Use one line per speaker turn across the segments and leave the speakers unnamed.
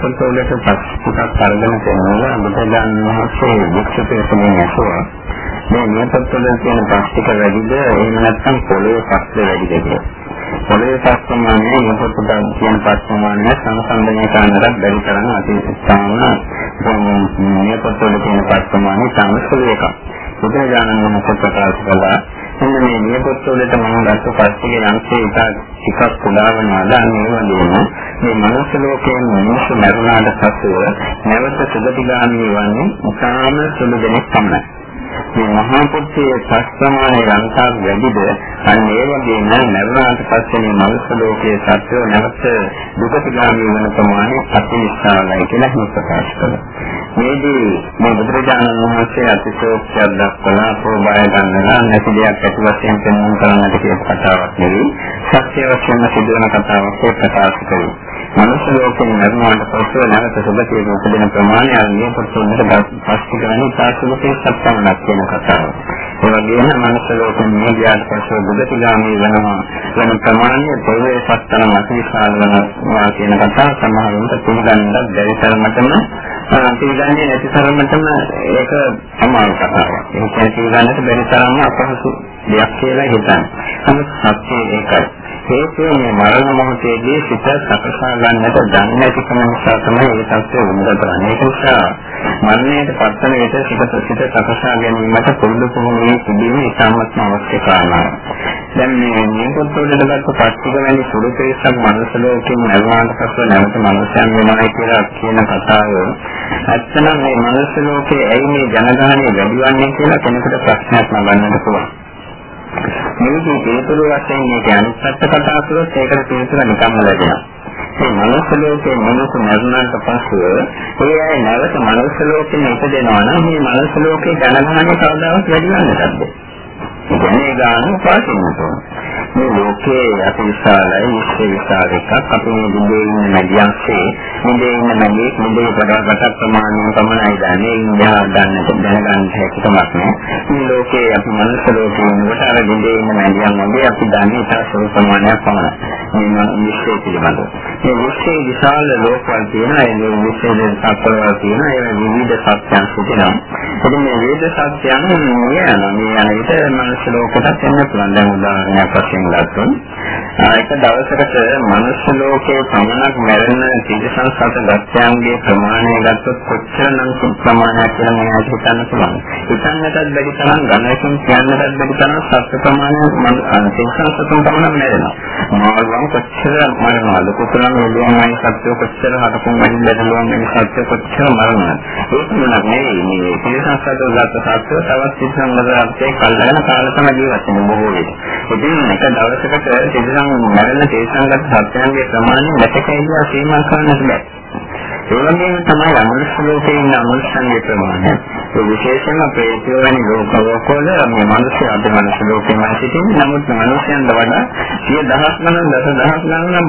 මේ පොතවලට පස්සට අරගෙන තියෙනවා බුදුදහම මහසේ වික්ෂිතකමේ නැසුවා. මේ මේ පොතවල තියෙන ප්ලාස්ටික වැඩිද එහෙම නැත්නම් පොළොවේ පස්ස වැඩිද කියලා. පොළොවේ පස් ප්‍රමාණය මේ පොතවල තියෙන පස් ප්‍රමාණය සංසන්දනය කරන්නට බැරි තරම් අතිශයිම මේ පොතවල තියෙන පස් ප්‍රමාණය සමස්ත එකක්. බුදුරජාණන් වහන්සේ ප්‍රකාශ කළා එන්න මේ නියපොත්වලට මම ගත්ත පස්සේ යම්සේ එක ටිකක් කුඩාවනවා දැන් මේ වගේම මේ මනුස්ස ලෝකයෙන් මිනිස්සු මරුණාට පසුව නැවත සුගතිගාමී වන්නේ ඉතාම සුළු දෙනෙක් පමණයි. මේ මහා පුත්‍රයේ පස්තමානේ ලංකාව වැඩිද අන්න ඒ වගේම නැරුණාට පස්සේ මේ මනුස්ස ලෝකයේ සත්‍යෝ නැවත දුකතිගාමී වෙන ප්‍රමාණය අතිවිශාලයි කියලා හිත ප්‍රකාශ කළා. මේදී මේ බුදුරජාණන් වහන්සේ අතිශෝක්තියක් දක්වලා ප්‍රෝභාය ගන්නවා නැති දෙයක් ඇති වශයෙන් පෙන්වන්න කරන්නට කියන කතාවක් නෙවෙයි සත්‍ය වශයෙන්ම සිදුවන කතාවක් ප්‍රකාශ කළේ. මනුෂ්‍ය ලෝකයෙන් නැරුණාට පස්සේ නැවත සුභතියේ උපදින ප්‍රමාණය අනිය පොතොන්නට පස්සේ ගන්න තාසුලකේ සත්‍යමනක් කියන කතාව. ඒ වගේම මනුෂ්‍ය ලෝකයෙන් මේ ගියාට පස්සේ බුද්ධතිගාමී වෙනවා වෙන ප්‍රමාණය පොළවේ සත්‍යන මතවිශාල වෙනවා කියන කතාව සමහරවිට පිළිගන්නත් බැරි තරමටම පිළිගන්නේ නැති තරමටම ඒක අමාරු කතාවක්. ඒක පිළිගන්නට බැරි තරම්ම අපහසු දෙයක් කියලා හිතන්නේ. නමුත් සත්‍යය ඒකයි. හේතුව මේ මරණ මොහොතේදී සිත සකසා ගන්නට දන්නේ නැතිකම නිසා තමයි ඒ තත්ත්වය වුණා කරන්නේ. ඒක නිසා මරණයට පත්වන විට සිත සිත සකසා ගැනීමට පුරුදු පුහුණුවේ තිබීම ඉතාමත් අවශ්‍ය කාරණාවක්. දැන් මේ නියපොත්වලට ගත්ත පස්තික වැනි සුළු පිරිසක් මනුස්ස ලෝකෙින් නැරුණාට පස්සේ නැවත මනුස්සයන් වෙනවා කියලා කියන කතාව ඇත්තනම් මේ මනුස්ස ලෝකයේ ඇයි මේ ජනගහනය වැඩි වන්නේ කියලා කෙනෙකුට ප්‍රශ්නයක් නගන්නට පුළුවන්. මේකේ පිළිතුරු වශයෙන් මේක අනිත්‍යත් කතා කරොත් ඒකට පිළිතුර නිකම්ම ලැබෙනවා. මේ මනුස්ස ලෝකයේ මිනිස්සු මරණයට පස්සෙ ඒ අය නැවත මනුස්ස ලෝකෙම ඉපදෙනවා නම් මේ මනුස්ස ලෝකේ ජනගහනය කවදාවත් වැඩි වෙන්නේ නැද්ද? ඉන්නේ ගාන පාසින්නට මේ ලෝකයේ අතිවිශාලයි විශ්ව විශාල එකක්. අපි මේ දිගේ ඉන්න මැදියන්සේ මුදේ ඉන්න මැදියේ මුදේ පඩකට ප්‍රමාණය පමණයි දන්නේ. ඉන්දියා ගන්නට දැනගන්න හැකියාවක් නෑ. මේ ලෝකයේ අපි මනුස්ස ලෝකයේ ඉන්නකොට අර දිගේ ඉන්න මැදියන් වගේ අපි දන්නේ ඉතා සුළු ප්‍රමාණයක් පමණයි. මේ විශ්වය පිළිබඳව. මේ විශ්වයේ විශාල ලෝකවල තියෙන ඒ විශ්වයේ සත්‍යවල තියෙන ඒ විවිධ සත්‍යයන් සිටිනවා. ඉතින් මේ විවිධ සත්‍යයන් යන මේ යන විට මනුස්ස ලෝකයටත් එන්න පුළුවන් දැන් උදාහරණයක් වශයෙන් ගත්තොත් එක දවසකට මනුෂ්‍ය ලෝකයේ පමණක් මැරෙන තිරසන් සත ගත්‍යන්ගේ ප්‍රමාණය ගත්තොත් කොච්චරනම් ප්‍රමාණයක් කියලා මම හිතන්න පුළුවන්. හිතන්නටත් බැරි තරම් ගණනකින් කියන්නටත් බැරි තරම් සත්‍ය ප්‍රමාණයක් තිරසන් සතුන් පමණක් මැරෙනවා. මාළුවන් කොච්චර මරනවද? කුතුහලම් වලින්මයි සත්‍ය කොච්චර හටකුම් වලින් බැලුවම මේ සත්‍ය කොච්චර මරනවද? ඒක නෙවෙයි මේ තිරසන් සතුන් ගත්ත සත්‍ය තවත් තිරසන් වලට කල්ලාගෙන කාල තමයි ජීවත් වෙන්නේ බොහෝ විට. ඉතින් එක දවසකට තිරසන් මරණ තේසංගත සත්‍යයන්ගේ ප්‍රමාණය නැතකයි කියලා සීමා කරන්නට බෑ. ඒ වගේම තමයි අමනුෂ්‍ය ලෝකේ ඉන්න අමනුෂ්‍යන්ගේ ප්‍රමාණය. ඒ විශේෂයෙන්ම ප්‍රේතය වැනි ලෝකවල මේ මිනිස්සු අද මනුෂ්‍ය ලෝකෙම සිටින්නේ. නමුත් මිනිස්යන්ට වඩා සිය දහස් ගණන් දස දහස් ගණන්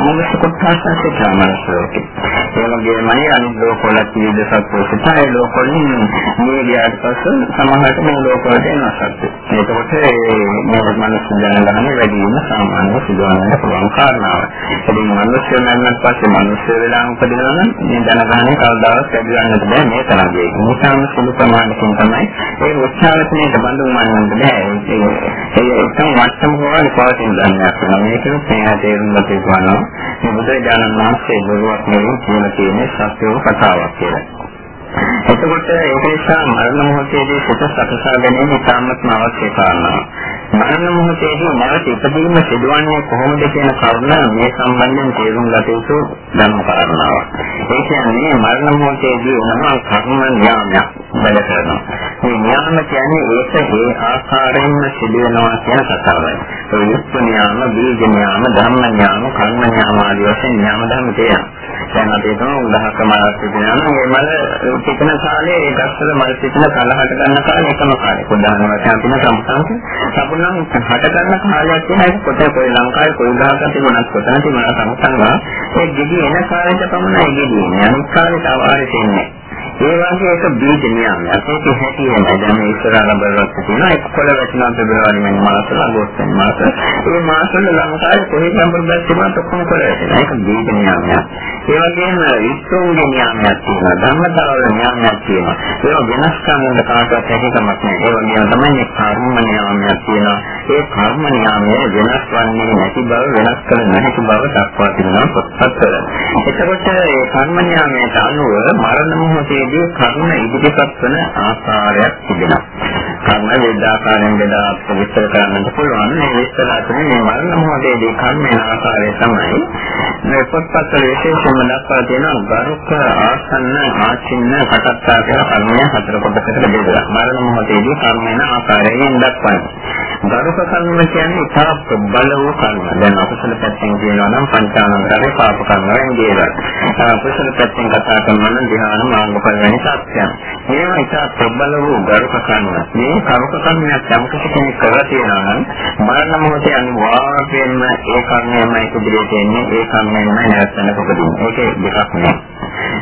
මනුෂ්‍ය කොටසක් සිටින මනුෂ්‍ය ලෝකේ. ඒ වගේමයි අනිත් ලෝකවල විවිධ සත්ත්ව සිටින ඒ ලෝකවලින් මේ ගියාට පස්සේ සමහරට මේ ලෝකවලට එනවා සත්ත්ව. ඒකකොට මේ මනුෂ්‍ය ජනගහනය වැඩි වීම සාමාන්‍ය සිදුවන්නට පුළුවන් කාරණාවක්. ඉතින් මනුෂ්‍ය මරණයට පස්සේ මනුෂ්‍ය වෙලා උපදිනවා නම් මේ ජනගහනය කවදාවත් වැඩි වෙන්නට බෑ මේ තරම් දෙයක්. නිසාම සුළු ප්‍රමාණයකින් තමයි ඒ උච්චාරණයට බඳුන් වන්නත් බෑ. ඒ එකම මට්ටම හොරන පවතින ධර්මයක් වෙනවා. මේක මේ තේරුම් ගත යුතු වෙනවා. මේ බුදුරජාණන් වහන්සේ බොරුවක් නෙවෙයි කියන තියෙන සත්‍යව කතාවක් කියලා. එතකොට ඒක නිසා මරණ මොහොතේදී සිත සකසා ගැනීම ඉතාමත්ම අවශ්‍ය කාරණාවක්. මරණ මොහොතේදී නැවත ඉපදීම සිදුවන්නේ කොහොමද කියන කරුණ මේ සම්බන්ධයෙන් තේරුම් ගත යුතු ධර්ම කාරණාවක්. ඒ කියන්නේ මරණ මොහොතේදී උනම කර්ම න්යාමයක් වැඩ කරනවා. මේ න්යාම කියන්නේ ඒක ඒ ආකාරයෙන්ම සිදුවෙනවා කියන කතාවයි. ඒ යුක්ත න්යාම, බීජ න්යාම, ධම්ම න්යාම, කර්ම න්යාම ආදී වශයෙන් න්යාම ධර්ම තියෙනවා. දැන් අපි හිතමු උදාහරණයක් කියනවා නම් මේ මල පිටන කාලේ ඒ ගස්වල මල් පිටන කලහට ගන්න කාලේ එකම කාලේ. උදාහරණ වශයෙන් අපි සම්පූර්ණ සම්පූර්ණ හට ගන්න කාලයක් තියෙන එක කොතේ කොයි ලංකාවේ කොයි ගහක තිබුණත් කොතන තිබුණා සම්පූර්ණ ඒ ගෙඩි එන කාලෙට පමණයි ගෙඩි එන්නේ. අනිත් කාලේ තව ආරේ තියෙන්නේ. ඒ වගේ එක බීජ නියමයක්. ඒක හැටියෙම දැන් මේ ඉස්සරහ ලබරවත් තියෙනවා. ඒක කොළ වැටෙනවා පෙබරවාරි මැද මාස අගෝස්තු මාස. ඒ මාසවල ලංකාවේ කොහේ සම්පූර්ණයක් තිබුණත් ඔක්කොම කොළ වැටෙනවා. ඒක බීජ නියමයක්. ඒ වගේම ඉස්සෝගේ නියමයක් තියෙනවා. ධර්මතාවල නියමයක් තියෙනවා. ඒක වෙනස් කරන්න කාටවත් හැකියාවක් නැහැ. ඒ වගේම තමයි මේ කර්ම නියමයක් තියෙනවා. ඒ කර්ම නියමය වෙනස් වන්නේ නැති බව වෙනස් කළ නොහැකි බව දක්වා තිබෙනවා පොත්පත්වල. එතකොට ඒ කර්ම නියමයට අනුව මරණ මොහොතේදී කර්ම ඉදිරිපත් වන ආකාරයක් තිබෙනවා. කර්ම වේදාකාරයෙන් බෙදා විස්තර කරන්නත් පුළුවන්. මේ විස්තර අතරින් මේ මරණ මොහොතේදී කර්මයේ ආකාරය තමයි මේ පොත්පත්වල විශේෂයෙන්ම දක්වා තියෙනවා ගරුක ආසන්න ආචින්න කටත්තා කියලා කර්මය හතර කොටසකට බෙදලා. මරණ මොහොතේදී කර්මයන ආකාරයෙන් දක්වනවා. ගරුක කර්ම කියන්නේ ඉතා ප්‍රබල වූ කර්ම. දැන් අකුසල පැත්තෙන් කියනවා නම් පංචානන්තරේ පාප කර්ම වෙන්නේ කුසල පැත්තෙන් කතා කරනවා නම් ධ්‍යාන මාර්ගඵල වැනි සත්‍යයන්. මේවා ඉතා ප්‍රබල වූ ගරුක කර්ම. මේ කරුක කර්මයක් යම් කෙනෙක් කරලා තියෙනවා නම් මරණ මොහොතේ අනිවාර්යයෙන්ම ඒ කර්මයමයි ඉදිරියට එන්නේ ඒ කර්මයමයි නැවතන උපදින්නේ. ඒකේ දෙකක් නෑ.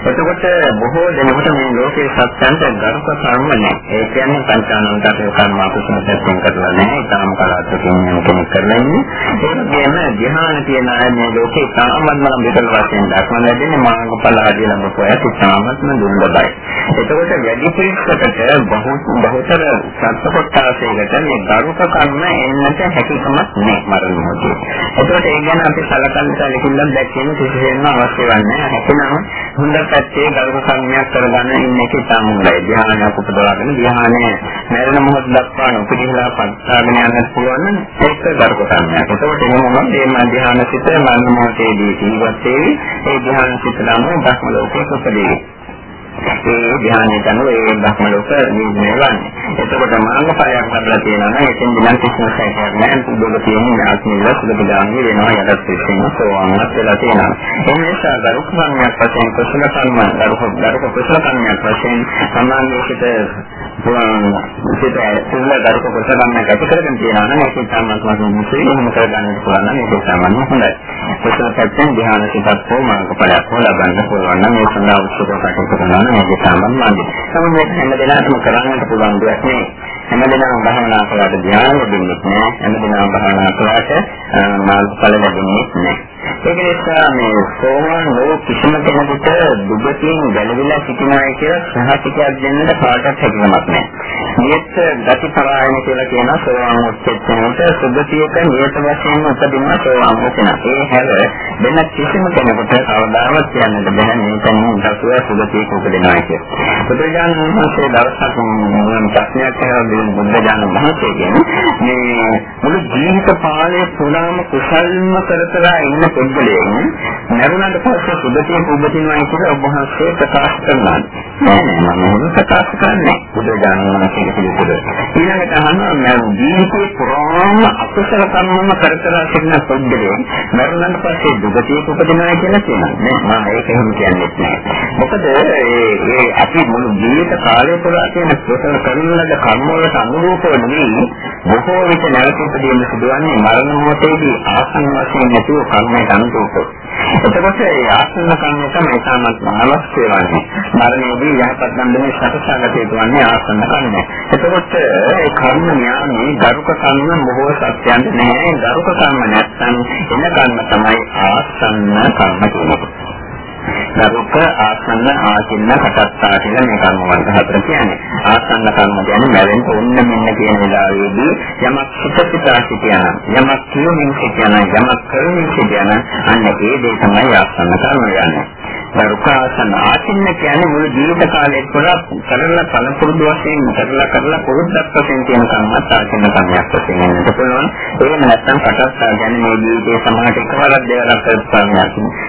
එතකොට බොහෝ දෙනෙකුට මේ ලෝකේ සත්‍යන්ත ගරුක කර්ම නෑ. ඒ කියන්නේ පංචානන්තරේ කර්ම අකුසල පැත්තෙන් කරලා නෑ. ඊටාම කලාතුරකින් කෙනෙක් කරලා ඉන්නේ. ඒ වගේම ධ්‍යාන තියෙන අය මේ ලෝකේ තාමත්ම විතර වශයෙන් දක්වන ලැබෙන්නේ මාර්ගඵල ආදී ලබපුවාට තාමත්ම දුර්ලභයි. එතකොට වැඩි පිළිස්සකට බහු බහුතර සත්‍ය කොටසයකට මේ ගරුක කර්ම එන්නට හැකියාවක් නෑ මරණ මොහොතේ. එතකොට ඒ ගැන අපි සලකන්න සැලකිල්ලක් දැක්වීම කිසිසේත්ම අවශ්‍ය වන්නේ නැහැ. හැකිනම් හොඳ පැත්තේ ගරුක කර්මයක් කරගන්න ඉන්න එක ඉතාම හොඳයි. ධ්‍යානයක් උපදවාගෙන ධ්‍යානය මරණ මොහොත දක්වා උපදිනලා පස්සාගෙන යන්න පුළුවන් නම් ඒක ගරුක කර්මයක්. එතකොට එහෙමම මේ ධ්‍යාන සිත මරණ මොහොතේදී ජීවත් වෙවි. ඒ ධ්‍යාන සිත නම් ධර්ම ලෝකයේ උපදී. ඒ ධ්‍යානයට අනුව ඒ බ්‍රහ්ම ලෝක නිර්මණය වන්නේ. එතකොට මාර්ගඵලයක් ලැබලා තියෙනවා නම් එතෙන් දිනන් කිසිම සැකයක් නැහැ. දුක තියෙන ආත්මිල සුදුදාන්නේ වෙනවා යටත් පිටින් සෝවාන්වත් වෙලා තියෙනවා. ඒ නිසා දරුක් කර්මයක් වශයෙන් කුසල කර්ම දරුක් දරුක් කුසල කර්මයක් වශයෙන් සමාන්‍යසිත සිත තුල දරුක් කුසල කර්මයක් ඇති කරගෙන තියෙනවා නම් ඒක තමයි මුස්ලිම් එහෙම කරගන්න පුළුවන් නම් ඒක තමයි හොඳයි. කුසල පැත්තෙන් ධ්‍යාන සිතක් හෝ මාර්ගඵලයක් හෝ ලබන්න පුළුවන් නම් ඒ සඳහා උත්සුක කටයුතු කරනවා නම් ඒක සාමාන්‍යයි. නමුත් මේක හැම දිනකටම කරන්නට පුළුවන් දෙයක් නෙවෙයි. හැම දිනම භාවනා කරලා ධ්‍යාන ලැබෙන්නේ නැහැ. හැම දිනම භාවනා කරාට මාර්ගඵල ලැබෙන්නේ නැහැ. ඒක නිසා මේ සෝවාන් වූ කිසිම කෙනෙකුට දුගතියෙන් ගැලවිලා සිටිනවා කියලා සහතිකයක් දෙන්නට කාටවත් හැකියාවක් නැහැ. නියත ගති පරායන කියලා කියන සෝවාන් උච්චේතනට සුගතියක නියත වශයෙන් උපදින සෝවාන් වෙනවා. ඒ හැර වෙන කිසිම කෙනෙකුට කවදාවත් කියන්නට බෑ මේකෙන් දසුව සුගතියක උපදිනවා කියලා. බුදුජානක මහසේ දවසක් මම ප්‍රශ්නයක් අහලා බුද්ධ ඥාන මහසේගෙන් මේ මුළු ජීවිත කාලය පුරාම කුසල්ම කරතලා ඉන්න පුද්ගලයන් මරුණාට පස්සේ සුභතිය පුබතින්වයි කියලා ඔබ වහන්සේ ප්‍රකාශ කරනවා. නෑ නෑ මම ප්‍රකාශ කරන්නේ බුදුජානක මහසේගේ පිළිතුර. ඊළඟට අහනවා මම ජීවිතේ පුරාම අකුසල කර්මම කරතලා සිටින පුද්ගලයන් මරුණාට පස්සේ දුගතිය පුබතින්වයි කියලා කියනවා. නෑ මම ඒක එහෙම කියන්නේ නෑ. මොකද ඒ අපි මුළු ජීවිත කාලය පුරා කියන කුසල කරන ලද කර්ම වලට අනුරූපව නෙවෙයි බොහෝ විට නැවත ඉදීම සිදුවන්නේ මරණ මොහොතේදී ආසන්න වශයෙන් නැතුව කර්මයට අනුරූපව. එතකොට ඒ ආසන්න කර්මය තමයි සාමත් අවශ්‍ය වන්නේ. මරණයේදී යහපත් ගන්ධනේ සතසාගත යුතුවන්නේ ආසන්න කර්මය. එතකොට ඒ කර්ම ඥානයේ ගරුක කර්ම බොහෝ සත්‍යයන්ට නැහැ. ගරුක කර්ම නැත්නම් එන කර්ම තමයි ආසන්න කර්ම කියන්නේ. නරුක ආසන්න ආචින්න කටත්තා කියලා මේ කර්ම වර්ග හතර කියන්නේ. ආසන්න කර්ම කියන්නේ මැරෙන්න ඕන්න මෙන්න කියන වෙලාවේදී යමක් හිත සිතා සිටියන යමක් කියමින් සිටියන යමක් කරමින් සිටියන අන්න ඒ දේ තමයි ආසන්න කර්ම කියන්නේ. නරුක ආසන්න ආචින්න කියන්නේ මුළු ජීවිත කාලය පුරා කරලා පළපුරුදු වශයෙන් කරලා කරලා පුරුද්දක් වශයෙන් තියෙන කර්මත් ආචින්න කර්මයක් වශයෙන් වෙන්නත් පුළුවන්. එහෙම නැත්නම් කටත්තා කියන්නේ මේ ජීවිතේ සමාජ එකවරක් දෙවරක් කරපු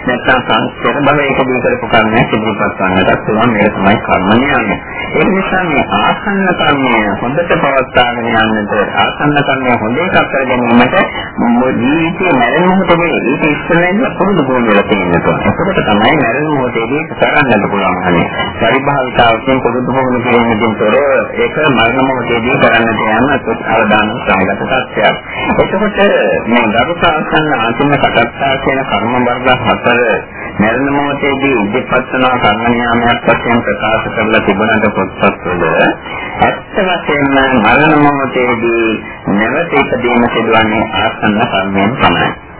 නැත්නම් සංස්කෘත භවයකදී කරපු කර්මයක් ඉදිරිපත් කරන්නට පුළුවන් මේක තමයි කර්ම න්යාය. ඒ නිසා මේ ආසන්න කර්මය හොඳට පවත්වාගෙන යන්නට ආසන්න කර්මය හොඳ එකක් කර ගැනීමට ජීවිතයේ මරණ මොහොතේ ඒක ඉස්සරහින් පුරුදු කරගෙන වෙලා තියෙනවා. එතකොට තමයි මරණ මොහොතේදී කරන්නට පුළුවන් හන්නේ. පරිභාවිතාවකින් පුරුදු කරන කෙනෙකුට තොර ඒක මරණ මොහොතේදී කරන්නට යන අවදාන සංගත තත්ත්වයක්. එතකොට මේ දරුසාසන්න අන්තිම කටත්තා කියන කර්ම වර්ග හතර මරණ මොහොතේදී ඉදිරිපත් වන කර්මඥානයක් වශයෙන් ප්‍රකාශ කරලා තිබුණාට පොත්පත්වල ඇත්ත වශයෙන්ම මරණ මොහොතේදී නැවත ඉදීම සිදුවන්නේ ආසන්න කර්මයෙන් තමයි.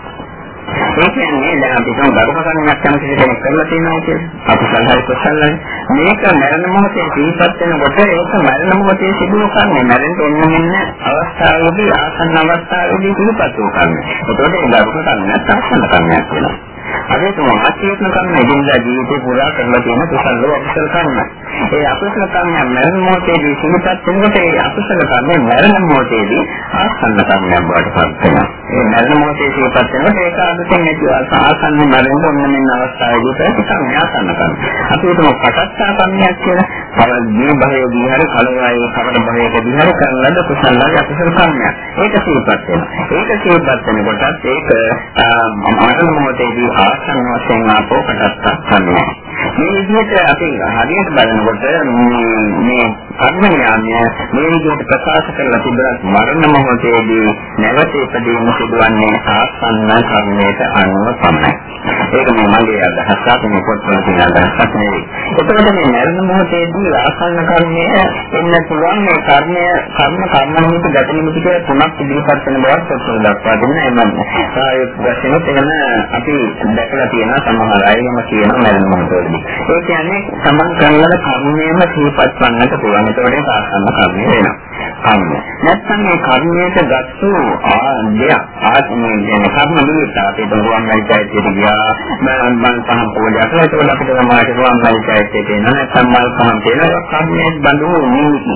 ඒ කියන්නේ දැන් අපි හිතමු ධර්මකරණයක් යම් කිසි කෙනෙක් කරලා තියෙනවා කියලා. අපි සල්හරි කුසලයි. මේක මරණ මොහොතේ ජීවත් වෙනකොට ඒක මරණ මොහොතේ සිදුව කන්නේ මරණ දෙන්න ඉන්න අවස්ථාවේදී ආසන්න අවස්ථාවේදී සිදුපත් වූ කන්නේ. ඒකෝට ඒ ධර්මකරණයක් ආසන්න කර්මයක් වෙනවා. අද තමයි ආත්මීය කර්ම එදිනදා ජීවිතේ පුරා කරලා තියෙන කුසල අකුසල කර්ම. ඒ අකුසල කර්ම මරණ මොහොතේදී සිදුපත් වෙනකොට ඒ අකුසල කර්ම මරණ මොහොතේදී ආසන්න කර්මයක් බවට පත් වෙනවා. ඒ මරණ මොහොතේ සිදුපත් වෙනකොට ඒක අදකින් නැති ආසන්න මරණ ඔන්න මෙන්න අවස්ථාවේදී ප්‍රතිසං ආසන්න කර්ම. අපි හිතමු පටස්සා කර්මයක් කියලා. පරදී භවයේදී හරි කලවයේ කවර භවයකදී හරි කරන ලද කුසල අකුසල කර්මයක්. ඒක සිදුපත් වෙනවා. ඒක සිදුපත් වෙනකොටත් ඒක මරණ මොහොතේදී ආසන්න වශයෙන් ආපෝ කටත්තක් කරනවා. මේ විදිහට අපි හරියට බලනකොට මේ කර්ම ඥානය මේ විදිහට ප්‍රකාශ කරලා තිබුණත් මරණ මොහොතේදී නැවත ඉපදීම සිදුවන්නේ ආසන්න කර්මයට අනුව පමණයි. ඒක මේ මගේ අදහසක් මේ පොත්වල තියෙන අදහසක් නෙවෙයි. එතකොට මේ මරණ මොහොතේදී ආසන්න කර්මය එන්න පුළුවන් මේ කර්මය කර්ම කර්මනිමිත ගත නිමිති කියලා තුනක් ඉදිරිපත් වෙන බවක් පොත්වල දක්වා දෙනවා. එමන් සායුත් වශයෙන් එහෙම අපි දැකලා තියෙනවා සමහර අයම කියන මරණ මොහොතේදී. ඒ කියන්නේ සමන් කරන කර්මයේම සිහිපත් වන්නට පුළුවන්. ඒතකොට ඒක ආසන්න කර්මය වෙනවා. කර්ම. නැත්නම් මේ කර්මයට ගත්තු ආන්දය ආත්මයෙන් කියන කර්ම නිමිත්ත අපි දුරුවන් මයිචයිතේ ගියා මම මම පහන් පොඩ්ඩක් කරලා ඒකට අපිට සමාජයට දුරුවන් මයිචයිතේ දෙන නැත්නම් මල් පහන් දෙනවා කර්මයෙන් බඳු නිමිති.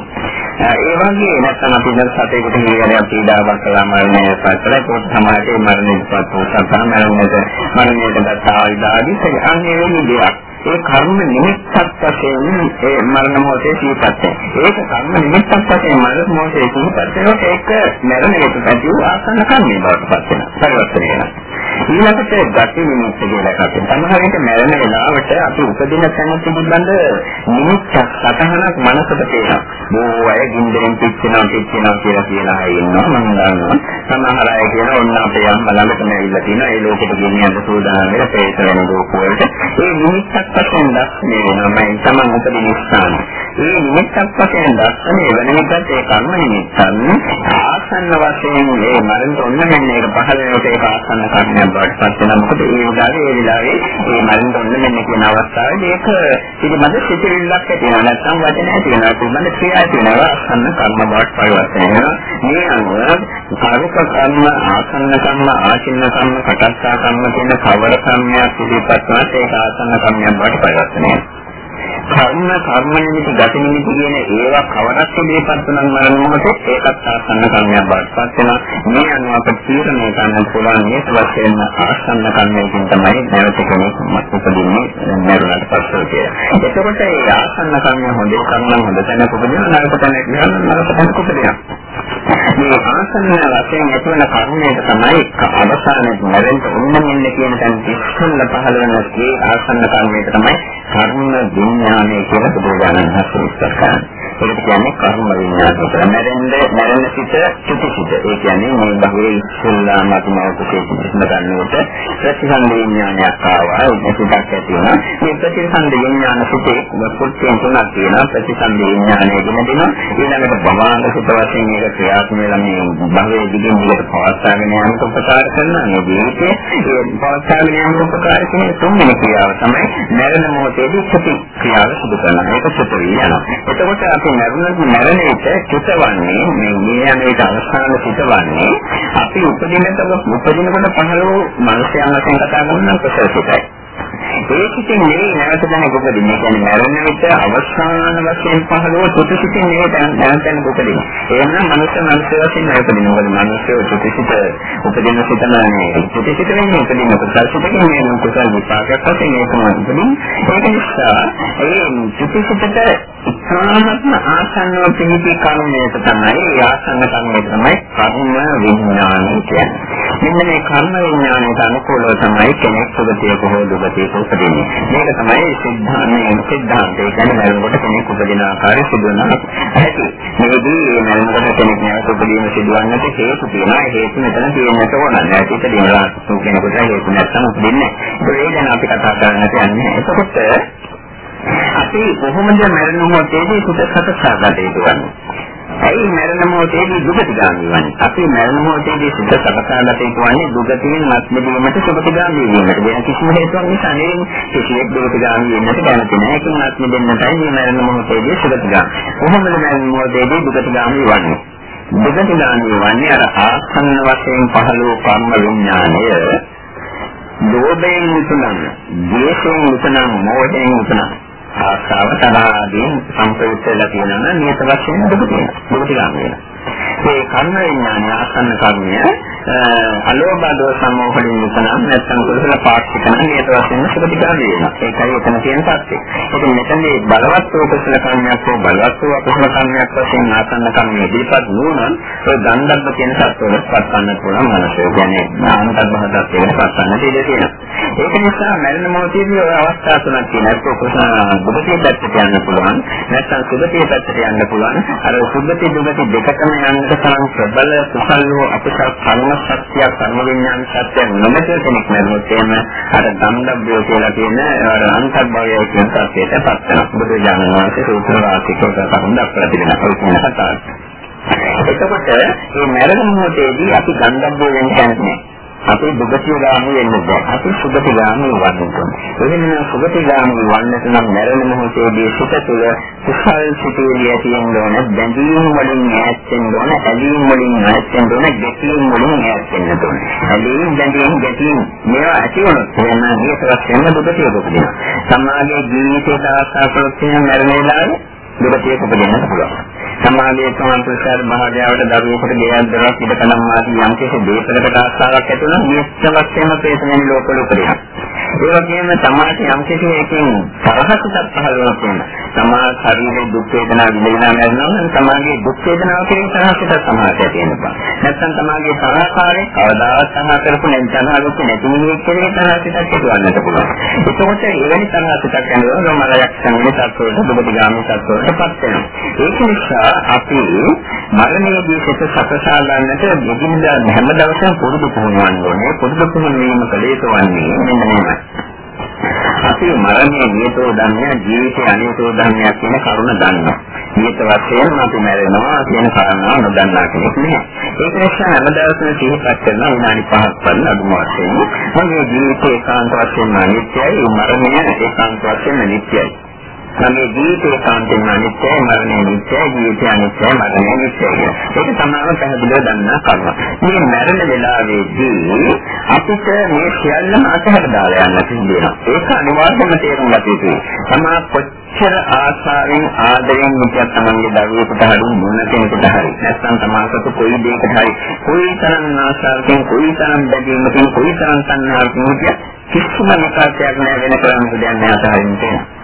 ඒ වගේ නැත්නම් අපි ඉන්න සතේකට හිරියරයක් පීඩාවක් කළා මරණය පස්සලා ඒක සමාජයේ මරණයට පත් වූ සතන මරණයට මරණයට දත්තා ආදී අන්නේ වෙන්නේ දෙයක්. ඒ කර්ම නිමිත්තක් වශයෙන් ඒ මරණ මොහොතේ සිහිපත් වෙනවා. ඒක කර්ම නිමිත්තක් වශයෙන් මරණ මොහොතේ සිහිපත් වෙනකොට ඒක මරණ හේතු ඇති වූ ආසන්න කර්මයක් බවට පත් වෙනවා. පරිවර්තනය වෙනවා. ඊළඟට ගති නිමිත්ත කියලා එකක් තියෙනවා. සමහර විට මරණ වේලාවට අපි උපදින තැන පිළිබඳ නිමිත්තක් සතහනක් මනසට පේනවා. බොහෝ අය ගින්දරෙන් පිච්චෙනවා පිච්චෙනවා කියලා කියලා අය ඉන්නවා මම දන්නවා. සමහර අය කියන ඔන්න අපේ අම්මා ළඟටම ඇවිල්ලා තියෙනවා. ඒ ලෝකෙට ගෙනියන්න සූදානම් වෙලා පේත වෙන ලෝක වලට. ඒ නිමිත්තක් වශයෙන් දැක්මේ වෙනවා මම තමන් උපදින ස්ථාන. ඒ නිමිත්තක් වශයෙන් දැක්මේ වෙන විටත් ඒ කර්ම නිමිත්තන් ආසන්න වශයෙන් මේ මරණ ඔන්න මෙන්න ඒක පහළ වෙනකොට ඒක ආසන්න කර්මයක් බවට පත් වෙනවා. මොකද ඒ විලාවේ ඒ විලාවේ මේ මරණ ඔන්න මෙන්න කියන අවස්ථාවේ ඒක පිළිබඳ සිතිවිල්ලක් ඇති වෙනවා. නැත්නම් වචන ඇති වෙනවා. පිළිබඳ ක්‍රියා ඇති වෙනවා. ආසන්න කර්ම බවට පරිවර්තනය වෙනවා. මේ අනුව කාර්යක කර්ම ආසන්න කර්ම ආචින්න කර්ම කටස්සා කර්ම කියන කවර කර්මයක් පිළිපත් වුණත් ඒක ආසන්න කර්මයක් බවට පරිවර්තනය වෙනවා. කර්ම කර්ම නිමිති ගති නිමිති කියන ඒවා කවරක් ඉදිරිපත් වන මරණ මොහොතේ ඒකත් ආසන්න කර්මයක් බවටපත් වෙනවා මේ අනුව අපිට තීරණය කරන්න පුළුවන් මේ වශයෙන් ආසන්න කර්මයකින් තමයි නැවත කෙනෙක් උපදින්නේ මරණයට පස්සේ කියලා. එතකොට ඒ ආසන්න කර්මය හොඳේ කර්ම හොඳ තැනක උපදින නරක තැනක නරක තැනක උපදිනවා. මේ ආසන්න වශයෙන් ඇතිවන කර්මයට තමයි අවසානයේ මරෙන්න උන්නමින්න කියන තැන ඉස්සෙල්ල පහළ වෙන ඒ ආසන්න කර්මයට තමයි කර්ම විඥානය කියලා බුදුරජාණන් වහන්සේ විස්තර කරන්නේ. ඒක කියන්නේ කර්ම විඥානය කියලා. මැරෙන්නේ මැරෙන සිට චුතිසිත. ඒ කියන්නේ මේ බහුවේ ඉස්සෙල්ලාම අපි මොකක්ද ගන්නකොට ප්‍රතිසන්ද විඥානයක් ආවා. ඒක සිතක් ඇති වුණා. මේ ප්‍රතිසන්ද විඥාන සිටේ කුත්යෙන් තුනක් තියෙනවා. ප්‍රතිසන්ද විඥානය කියන දෙනවා. ඊළඟට භවාංග සිත වශයෙන් මේක ක්‍රියාත්මක වෙලා මේ බහුවේ දිගින් දිගට පවත්වාගෙන යනකොට උපකාර කරනවා. මේ ජීවිතේ ඒ පවත්වාගෙන යන උපකාර කියන තුන්වෙනි ක්‍රියාව තමයි මරණ මොහොතේදී චුති ක්‍රියාව සිදු කරනවා. ඒක චුති යනවා. එතකොට අපි අපි මරණ මරණ එක චුතවන්නේ මේ නියමයට අවසාන සිටවන්නේ අපි උපදිනකොට උපදිනකොට පහළ වූ මනුෂ්‍යයන් වශයෙන් කතා කරන කුසල සිතයි. ඒකකින් නෙවෙයි නැවත දැන උපදින්නේ. ඒ කියන්නේ මරණ විට අවසාන වශයෙන් පහළව සුතිසිතින් නෙවෙයි දැනතන උපදින්නේ. එහෙනම් මනුෂ්‍ය මනුෂ්‍ය වශයෙන් උපදින මොකද මනුෂ්‍ය සුතිසිත උපදින සිතනනේ. සුතිසිත වෙන්නේ උපදින කුසල සිතකින් නෙවෙයි කුසල විපාකයක් වශයෙන් ඒකම උපදින. ඒක නිසා ඒ සුතිසිතට ඉතාමත්ම ආසන්නව පිහිටි කර්මයක තමයි ආසන්න කර්මයක තමයි කර්ම විඥානය කියන්නේ. මෙන්න මේ කර්ම විඥානයට අනුකූලව තමයි කෙනෙක් සුගතියක හෝ දුගතියක උපදින්නේ. මේක තමයි සිද්ධාන්නේ සිද්ධාන්තය කියන්නේ මරණකොට කෙනෙක් උපදින ආකාරය සිදුවන හැටි. මේකදී මේ මරණකොට කෙනෙක් නැවත උපදීම සිදුවන්නට හේතු තියෙනවා. ඒ හේතු මෙතන තියෙන්නට ඕන. නැතික දිනලා කෙනෙකුට හේතු නැත්නම් උපදින්නේ නැහැ. ඒක ගැන අපි කතා කරන්නට යන්නේ. එතකොට අපි කොහොමද මරණ මොහොතේදී සුද සතසා ගත යුතුන්නේ? ඇයි මරණ මොහොතේදී දුගතිගාමී වන්නේ? අපි මරණ මොහොතේදී සිත සකසාගත යුතුන්නේ දුගතියෙන් මත්මදීමට සුගතිගාමී වීමට. වෙන කිසිම හේතුවක් නිසා නෙවෙයි කිසියෙක් දුගතිගාමී වෙන්නට කැමති නැහැ. ඒකෙන් මත්ම දෙන්නටයි මේ මරණ මොහොතේදී සුගතිගාමී. කොහොමද මරණ මොහොතේදී දුගතිගාමී වන්නේ? දුගතිගාමී වන්නේ අර ආසන්න වශයෙන් පහළ වූ කර්ම විඥානය ලෝභයෙන් උතුණන්, ද්වේෂයෙන් උතුණන්, මෝහයෙන් උතුණන් ආස්තාව තරහාදී සම්ප්‍රයුක්ත වෙලා තියෙනවා නම් නියත වශයෙන් දුක තියෙනවා. දුක තියාගෙන වෙනවා. මේ කර්ම විඥානය ආසන්න කර්මය අලෝභ දෝෂ සමෝහයෙන් යුතනම් නැත්නම් කුසල පාක්ෂික නම් නියත වශයෙන් සුපටිගාමී වෙනවා. ඒකයි එතන තියෙන තත්ත්වය. ඒක මෙතනදී බලවත් වූ කුසල කර්මයක් හෝ බලවත් වූ අකුසල කර්මයක් වශයෙන් ආසන්න කර්මය ඉදිරිපත් වුණොත් ඒ දණ්ඩබ්බ කියන සත්වවලට පත් ගන්න පුළුවන් මනසය. කියන්නේ ආනන්තබ්බහදත් ඒකට පත් ගන්න දෙයක් තියෙනවා. ඒක නිසා මරණ මොහොතේදී ඔය අවස්ථා තුනක් තියෙනවා. ඒක කුසල දුකේ පැත්තට යන්න පුළුවන්. නැත්නම් සුගතිය පැත්තට යන්න පුළුවන්. අර සුගති දුගති දෙකම යන්නට තරම් ප්‍රබල කුසල වූ අපසල් කර්ම සත්‍ය කර්ම විඥාන සත්‍ය නොමැති කෙනෙක් නේද එහෙම අර ධම්මබ්බය කියලා කියන අර අන්තර්භවය කියන සත්‍යයට පත් වෙනවා. බුදු දානම වාසේ සූත්‍ර වාසිකව කරුණ දක්වලා තිබෙනවා. ඒක කියන කතාව. එතකොට මේ මරණ මොහොතේදී අපි ගන්ධබ්බය වෙන කියන්නේ අපි දුගතිගාමී වෙන්න බෑ. අපි සුගතිගාමී වන්න ඕනේ. එවෙනම් සුගතිගාමී වන්නට නම් මරණ මොහොතේදී සිත තුළ කුසල් සිතුවිලි ඇති වෙන්න ඕන, බැඳීම් වලින් ඈත් වෙන්න ඕන, ඇලීම් වලින් ඈත් වෙන්න ඕන, ගැටීම් වලින් ඈත් වෙන්න ඕන. ඇලීම්, බැඳීම්, ගැටීම් මේවා ඇති වුණොත් එන්න මේක වශයෙන්ම දුගතිය උපදිනවා. සමාජයේ ජීවිතයට ආශා කරොත් එන මරණ වේලාවේ දුගතිය උපදින්නත් පුළුවන්. සමාධියේ සමාන්තරකාර භාගයවට දරුවෙකුට දෙයක් දරක් ඉඩ කලම් ආදී යම් කිසි දෙයකට ආස්ථාවක් ඇති වුණා මේ සමස්තයම ප්‍රේතමෙන් ලෝකවල උපදිනවා. ඒ වගේම සමාජ යම් කිසි එකකින් තරහකට පහළ වෙන සමාජ ශරීරයේ දුක් වේදනා විඳිනා නැරනවා නම් සමාජයේ දුක් වේදනාව කියන තරහකට සමාජය තියෙනවා. නැත්නම් සමාජයේ තරහකාරී කවදාවත් තරහ කරපු නැති තරහකට නැති මිනිහෙක් කියන තරහකට ඇතිවන්නට පුළුවන්. එතකොට එවැනි තරහකට යනවා මලයක් සංගීත සත්වයට දුබදිගාමී සත්වයට පත් වෙනවා. ඒක නිසා අපි මරණයේදී සිත සකසා ගන්නට එදිනදා හැම දවසම පුරුදු පුහුණුවන්න ඕනේ. පුරුදු පුහුණු වීම කළ යුතු වන්නේ මෙන්න මේමයි. අපි මරණය නියතෝ දන්නේ ජීවිතය අනියතෝ දන්නේ කියන කරුණ දන්නවා. නියත වශයෙන් අපි මැරෙනවා කියන කාරණාව නොදන්නා කෙනෙක් නෑ. ඒක නිසා හැම දවසම සිහිපත් කරන විනාඩි 5ක් වගේ අදුම වශයෙන් මගේ ජීවිතේ ඒකාන්ත වශයෙන්ම අනිත්‍යයි, මරණය ඒකාන්ත වශයෙන්ම නිට්ටයයි. මේ ජීවිතේ කාන්තෙන් අනිත්‍යයි මරණය නිත්‍යයි ජීවිතය අනිත්‍යයි මරණය නිත්‍යයි ඒක තමයි පැහැදිලිව දන්නා කර්ම. මේ මරණ වෙලාවේදී අපිට මේ සියල්ලම අතහැර දාලා යන්න තියෙනවා. ඒක අනිවාර්යයෙන්ම තේරුම් ගත යුතුයි. තමා කොච්චර ආශාවෙන් ආදරෙන් මුතියක් තමන්ගේ දරුවෙකුට හරි මොන කෙනෙකුට හරි නැත්නම් තමාකට කොයි දෙයකට හරි කොයි තරම් ආශාවකින් කොයි තරම් බැඳීමකින් කොයි තරම් තණ්හාවකින් කිසිම විකාශයක් නැහැ වෙන කරන්න දෙයක් නැහැ අතහරින්න තියෙනවා.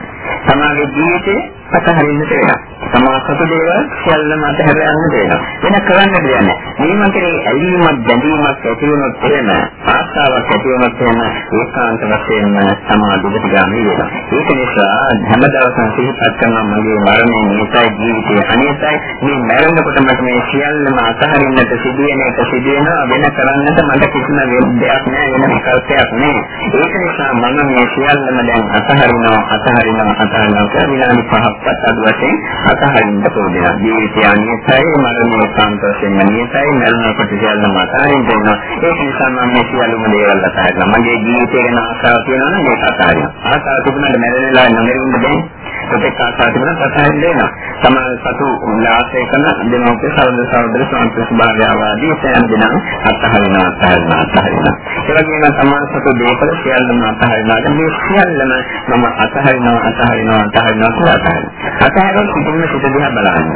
සමාජයේ ජීවිතේ අතහරින්නට වෙනවා. සමාසත දේවල් සියල්ලම අතහැර යන්න වෙනවා. වෙන කරන්න දෙයක් නැහැ. මේ මතරේ ඇලීමක් බැඳීමක් ඇති වුණොත් එහෙම ආශාවක් ඇති වුණොත් එහෙම ඒකාන්ත වශයෙන්ම සමාධියට ගාමී වෙනවා. ඒක නිසා හැම දවසම සිහිපත් කරන මගේ මරණය නිසයි ජීවිතය අනිසයි මේ මරණකොට මට මේ සියල්ලම අතහරින්නට සිදුවෙන එක සිදුවෙනවා වෙන කරන්නට මට කිසිම දෙයක් නැහැ වෙන විකල්පයක් නැහැ. ඒක නිසා මම මේ සියල්ලම දැන් අතහරිනවා අතහරිනවා අතහරිනවා කියලා විනාඩි 5ක්වත් අඩු වශයෙන් අතහරින්න පොදෙනවා. ජීවිතය අනිත්‍යයි, මරණය සාන්තෝෂයෙන් අනිත්‍යයි, මරණයට සියල්ලම අතහරින්න වෙනවා. ඒක නිසා මම මේ සියලුම දේවල් අතහරිනවා. මගේ ජීවිතය ගැන ආශාව තියෙනවා නම් ඒක අතහරිනවා. ආශාව තිබුණාට මැරෙලා නොමරින්න බැහැ. ප්‍රත්‍යක්ෂ ආශාව තිබුණාට අතහරින්න වෙනවා. සමාජ සතු උල්ලාසය කරන දෙමෝපේ සෞන්දර්ය සෞන්දර්ය සාන්තෝෂ භාවයවාදී සෑම දිනම අතහරිනවා අතහරිනවා අතහරිනවා. ඒ වගේම සමාජ සතු දේපල සියල්ලම අතහරිනවා. මේ සියල්ලම මම අතහරිනවා අතහරිනවා අතහරිනවා කියලා අතහරිනවා. අතහරින සිටින්න සිට දිහා බලන්න.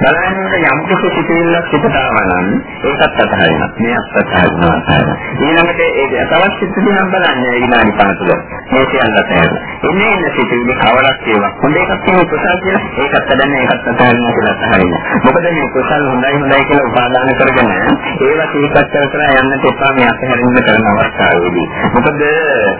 බලනකොට යම් කිසි සිටිල්ලක් සිටට ආවනම් ඒකත් අතහරිනවා. මේකත් අතහරිනවා අතහරිනවා. ඊළඟට ඒක තවත් සිට දිහා බලන්න විනාඩි 5 තුළ. මේ සියල්ලට හැරෙනවා. එන්නේ ඉන්න සිතුවිලි කවරක් ඒවා. හොඳ එකක් තියෙන කුසල කියලා ඒකත් දැනන්නේ ඒකත් අතහරිනවා කියලා අතහරිනවා. මොකද මේ කුසල හොඳයි හොඳයි කියලා උපාදාන කරගෙන ඒවා සිහිපත් කර කර යන්නට එපා මේ අතහැරින්න කරන අවස්ථාවේදී. මොකද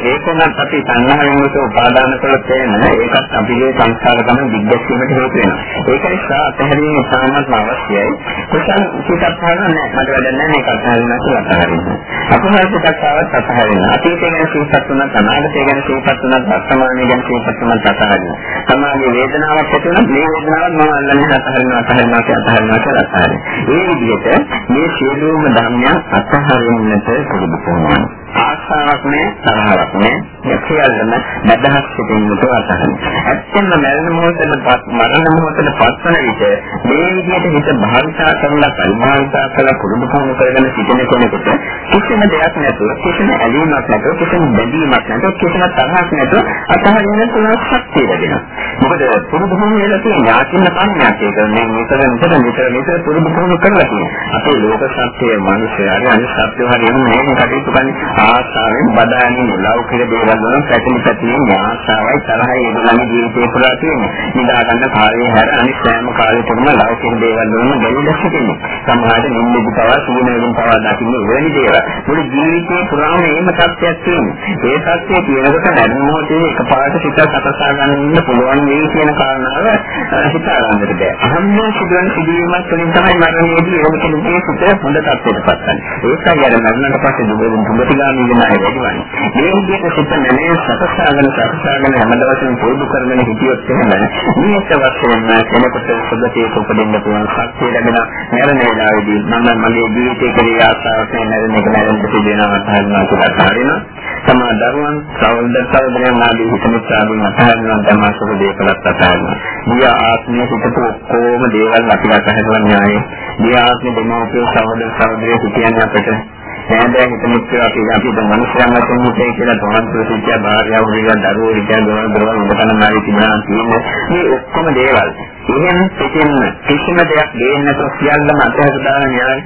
ඒකෙන් අපි සංහාරයෙන්ට උපාදාන කළොත් එන ඒකත් අපිගේ සංස්කාර ගමන දිග්ගැස්වීමට හේතු වෙනවා. ඒක නිසා අතහැරීම ඉතාමත් අවශ්‍යයි. කුසල සිතක් හරින නැහැ. මට වැඩක් නැහැ මේක අතහරින්න කියලා අතහරින්න. අකුසල සිතක් ආවත් අතහරින්න. අතීතය ගැන සිහිපත් වුණා, අනාගතය ගැන සිහිපත් වුණා, වර්තමානය ගැන සිහිපත් වුණා අතහරින්න. සමාජයේ වේදනාවක් ඇති වුණත් මේ වේදනාවක් මම අල්ලන්නේ අතහරිනවා, අතහරිනවා කියලා අතහරිනවා කියලා අතහරින්න. ඒ විදිහට මේ සියලුම ධර්මයන් අතහරින්නට පුරුදු කරනවා. ආශාවක් නැහැ, තරහක් නැහැ. සියල්ලම මදහස් සිටින්නට අතහරින්න. ඇත්තෙන්ම මරණ මොහොතේපත් මරණ මොහොතේ පත්වන විට මේ විදිහට හිත භාවිතා කරලා පරිභාවිතා කරලා පුරුදු පුහුණු කරගෙන සිටින කෙනෙකුට කිසිම දෙයක් නැතුව කිසිම ඇලීමක් නැතුව කිසිම බැඳීමක් නැතුව කිසිම තරහක් නැතුව අතහරින්න පුළුවන් ශක්තිය ලැබෙනවා. මොකද පුරුදු පුහුණු වෙලා තියෙන යාචින්න කන්‍යක් ඒක මේ මෙතන මෙතන මෙතන මෙතන පුරුදු පුහුණු කරලා තියෙනවා. අපේ ලෝක සත්‍යය මිනිස්යාගේ අනිත් සත්‍ය හරියම මේ කටයුතු කරන්නේ ආශාවෙන් බදාගෙන ලෞකික දේවල් වල පැතිලි පැතිලි ආශාවයි තරහයි ඒගොල්ලන්ගේ ජීවිතේ පුරා තියෙනවා. නිදා ගන්න කාලේ හැර අනිත් සෑම කාලෙකම ලෞකික දේවල් වලම ගැලවිලා සිටිනවා. සමහරවිට නිින්දදී පවා සුවනකින් පවා දකින්න වෙන දේවල්. මුළු ජීවිතේ පුරාම මේම තත්ත්වයක් තියෙනවා. ඒ තත්ත්වයේ තියෙනකොට මරණ මොහොතේ එකපාරට සිත සකසා ගන්න ඉන්න පුළුවන් වෙයි කියන කාරණාව හිතා ගන්නට බෑ. අහම්බෙන් සිදුවන සිදුවීමක් වලින් තමයි මරණයේදී ඒක කෙනෙකුගේ සිත හොඳ තත්ත්වයකට පත් වෙන්නේ. ඒකයි අර මරණයට පස්සේ දුබෙන් දුබතිගාමී වෙන අය වැඩිවන්නේ. මේ විදිහට සිත නැමේ සකසාගෙන සකසාගෙන හැමදාම පුරුදු කරගෙන හිටියොත් එහෙම මේක වශයෙන්ම කෙනෙකුට සුගතියක උපදින්න පුළුවන් ශක්තිය ලැබෙන මරණ වේලාවේදී මම මගේ ජීවිතේ කෙරෙහි ආසාවක් නැරෙන එක නැරෙන්න සිදුවෙනවා අත්හරිනවා කියලා හරිනවා. තමා දරුවන් සහෝදර සහෝදරයන් ආදී හිතමිත්‍රාදුන් අත්හරිනවා තමයි සුබ දේකලත් අත්හරිනවා. ගිය ආත්මයේ හිතපු ඔක්කොම දේවල් අපි අත්හරිනවා න්යායයි. ගිය ආත්මේ දෙමෝපිය සහෝදර සහෝදරයෝ හිතන්නේ අපිට නෑදෑ හිතමිත්‍රා අපි අපි දැන් මිනිස්යන් වශයෙන් හිතේ කියලා තොරන්තු සිටියා භාර්යාව විගා දරුවෝ විගා දරුවෝ දරුවෝ උඹතන මාරි තිබුණා කියන්නේ මේ ඔක්කොම දේවල්. එහෙම පිටින් කිසිම දෙයක් දෙන්නේ නැතුව සියල්ලම අතහැර දාන න්යායයි.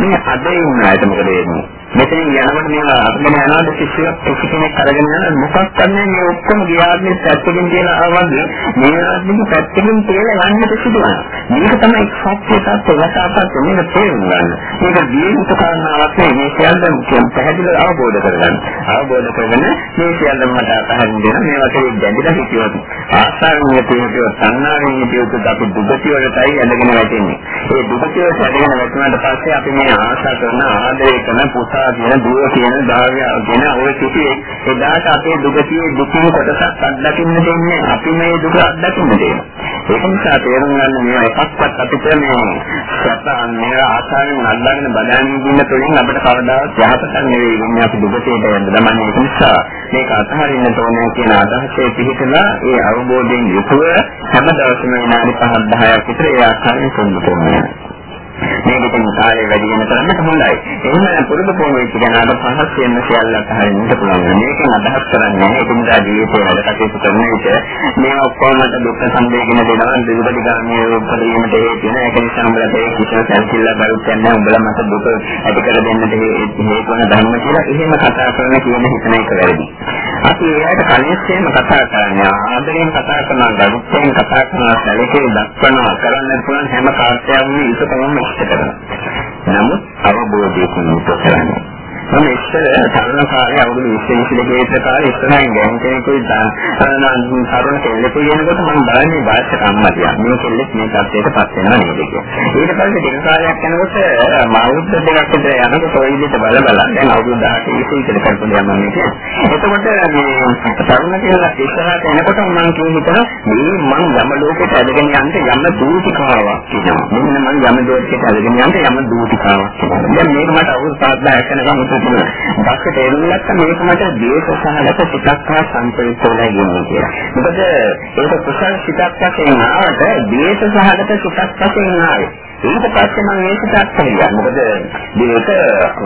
මේ අද ඉන්න අයට මොකද වෙන්නේ? මෙතන යනකොට මේ අපිට යනවාද කිසියක් කිසි කෙනෙක් අරගෙන යන මොකක් කරන්නේ මේ ඔක්කොම ගියාත්මේ පැත්තකින් කියලා ආවගේ මේ ආත්මෙක පැත්තකින් කියලා යන්නට සිදුවනවා. මේක තමයි සත්‍ය තත්ත්ව වටාපත් මේක තේරුම් ගන්න. මේක ජීවිත කාරණාවක් නෙවෙයි මේ සියල්ලම පැහැදිලිව අවබෝධ කරගන්න. අවබෝධ කරගෙන මේ සියල්ලම මට අතහරින්න දෙන මේවට බැඳිලා හිටියොත් ආසාවෙන් හිටියොත් සංනාවෙන් හිටියොත් අපි දුගතිය වලටයි ඇදගෙන වැටෙන්නේ. ඒ දුගතිය වලට ඇදගෙන වැටුණාට පස්සේ අපි මේ ආශා කරන ආදරය කරන පුතා පුතා කියන දුව කියන ධාර්ය කියන ඔය කිසි එදාට අපේ දුකතියේ දුකින් කොටසක් අත්දකින්න දෙන්නේ අපි මේ දුක අත්දකින්න දෙනවා. ඒක නිසා තේරුම් ගන්න මේ එකක්වත් අපිට මේ සතන් මේ ආසාවෙන් අල්ලාගෙන බදාගෙන ඉන්න තුලින් අපිට කවදාවත් යහපතක් නෙවෙයි ඉන්නේ අපි දුකතේට යන්න දමන්නේ ඒක නිසා මේක අතහරින්න ඕනේ කියන අදහසේ පිළිතලා ඒ අවබෝධයෙන් යුතුව හැම දවසම විනාඩි 5 10ක් විතර ඒ ආකාරයෙන් කොන්ද කරනවා. මේකෙන් කාලය වැඩි වෙන තරමට හොඳයි. එහෙම පුරුදු පොවෙච්ච කෙනාට පහස් වෙන සියල්ලක් හරියට පුළුවන්. මේකෙන් අදහස් කරන්නේ ඒකින්දා ජීවිතේ වැඩ කටයුතු කරන විට මේ ඔක්කොමද දුක් සංවේගන දෙනවා දෙවිදි ගාමී උපදීමට හේතු වෙන ඒක නිසා උඹලට ඒ කිසිම සැලකිල්ල බරුත් නැහැ උඹලා මට දුක ඇති කර දෙන්නට හේතු වන ධර්ම කියලා එහෙම කතා කරන කියන හිතන එක වැරදි. අපි ඒකට කලින්සෙම කතා කරන්නේ ආදරයෙන් කතා කරනවා ගරුත්වයෙන් කතා කරනවා සැලකේ දක්වනවා කරන්න පුළුවන් හැම කාර්යයක්ම ඉෂ තමයි ඉෂ්ට කරනවා. නමුත් අවබෝධයකින් යුක්ත කරන්නේ. මම ඉස්සර තරුණ කාලේ අවුරුදු 20 22 විතර කාලේ ඉස්සරහින් ගෑන් කෙනෙකුයි දාන තරුණ කෙල්ලෙකු කියනකොට මම බලන්නේ වාස්ත කම්මතිය. මේ කෙල්ලෙක් මේ තත්ත්වයට පත් වෙනවා නේද කියලා. ඊට පස්සේ ටික කාලයක් යනකොට මාවුත් දෙකක් විතර යනකොට ඔය විදිහට බල බල දැන් අවුරුදු 18 20 විතර කරපු දෙයක් මම කියන්නේ. එතකොට මේ තරුණ කෙල්ලා ඉස්සරහට එනකොට මම කියනවා මේ මං යම ලෝකෙට ඇදගෙන යන්න යම දූතිකාවක් කියනවා. මෙන්න මං යම ලෝකෙට ඇදගෙන යන්න යම දූතිකාවක් කියනවා. දැන් මේක මට අවුරුදු 5 10ක් යනකම් තිබුණා. දැක්ක තේරුම් ගත්තා මේක මට දේශ සහගත සිතක් හා සංකල්ප වෙලා ඉන්නේ කියලා. මොකද ඒක කුසල සිතක් වශයෙන් ආවට දේශ සහගත සිතක් වශයෙන් ආවේ. ඊට පස්සේ මම මේක තාක්ෂණිය. මොකද මේක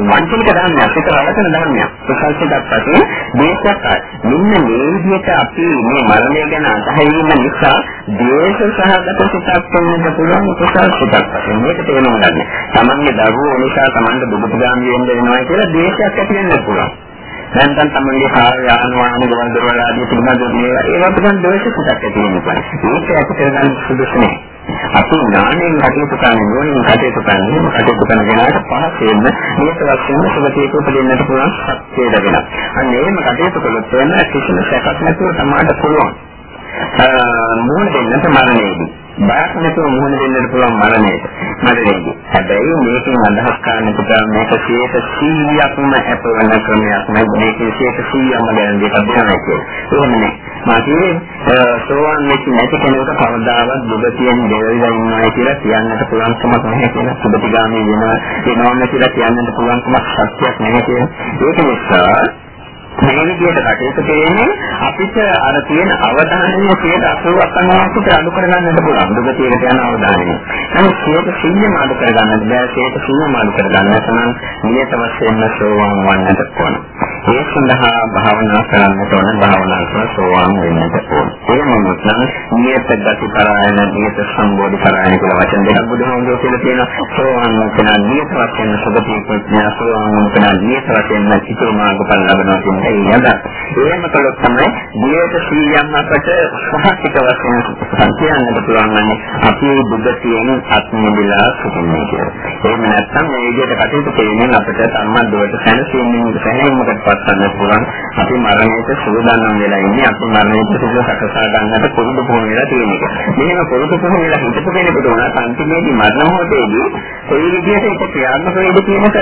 වංචනික ධර්මයක්, ඒක රවටන ධර්මයක්. කුසල සිතක් වශයෙන් දේශයක් මෙන්න මේ විදිහට අපි මේ මරණය ගැන අදහිරීම නිසා දේශ සහගත සිතක් වෙන්න පුළුවන් කුසල සිතක් වශයෙන් මේක තේරුම් ගන්න. තමන්ගේ දරුවෝ නිසා තමන්ට දුකට ගාමී වෙන්න වෙනවා කියලා දේශයක් ඇති වෙන්න පුළුවන්. නැත්නම් තමන්ගේ කාර්ය යාන වාහන ගමන් දරවල ආදී පිළිබඳව මේවා ඒවා පිළිබඳ දෝෂ සුටක් ඇති වෙනවා. ඒක ඇති කරගන්න සුදුසු නෑ. අපි ඥාණයෙන් කටයුතු කරන නෝනින් කටයුතු කරන කටයුතු කරන කෙනාට පහසෙන්න මේක වශයෙන් සුභතියක උපදින්නට පුළුවන් ශක්තිය ලැබෙනවා. අන්න එහෙම කටයුතු කළොත් වෙන කිසිම සැකක් නැතුව තමයි පුළුවන්. මොන දෙන්නට මරණයේදී බයක් නැතුව මුහුණ දෙන්නට පුළුවන් මරණයට මරණයේදී හැබැයි මේකෙන් අදහස් කරන්න පුතා මේක 100%ක්ම අපවන ක්‍රමයක් නේද මේක 100%ක්ම ගැන දෙයක් දෙනවා කියන්නේ එහෙම නේ. මා කියන්නේ සෝවන් වෙච්ච නැති කෙනෙකුට කවදාවත් දුගතියෙන් දෙවිලා ඉන්නවා කියලා කියන්නට පුළුවන් කමක් නැහැ කියලා සුබතිගාමී වෙනවා. වෙනවන්න කියලා කියන්නට පුළුවන් කමක් සත්‍යයක් නැහැ කියලා. ඒක නිසා මේ විදිහට කටයුතු කරන්නේ අපිට අර තියෙන අවධානය 80ක් අනුවකට අඩු කරගන්නත් පුළුවන්. දුගතියකට යන අවධානය. නමුත් 100ක් අඩු කරගන්නත් බෑ. 100ක් අඩු කරගන්න නම් නියත වශයෙන්ම සෝවාන් වන්නට ඕන. ඒ සඳහා භාවනා කරන්නට ඕන. භාවනා කරලා සෝවාන් වෙන්නට ඕන. ඒ මොනොත් නම් නියත ගති පරායන, නියත සම්බෝධි පරායන කියලා වචන දෙකක් බුදුහාමුදුරුවෝ කියලා තියෙනවා. සෝවාන් වෙන නියත වශයෙන් සුභදී ප්‍රඥා සෝවාන් වෙන නියත වශයෙන් චිතු මාර්ගඵල ලබනවා කියන ඒ යද. එහෙම කළොත් තමයි දියේට සීයම් අපට සහතික වශයෙන් කියන්නට පුළුවන් වන්නේ අපි බුද්ධතියෙන් අත්මිදලා සිටින්නේ කියලා. එහෙම නැත්නම් මේ විදිහට කටයුතු කිරීමෙන් අපිට සම්මද්දවට සැනසීමෙන් සැනීමකට පත්වන්න පුළුවන්. අපි මරණයට සූදානම් වෙලා ඉන්නේ. අපි මරණයට සුදු සකසා ගන්නට පුරුදු පුහුණු වෙලා තියෙන එක. මෙහෙම පුරුදු පුහුණු වෙලා හිටපු කෙනෙකුට උනා අන්තිමේදී මරණ මොහොතේදී කොයි විදිහට ඒක ක්‍රියාත්මක වෙයිද කියන එක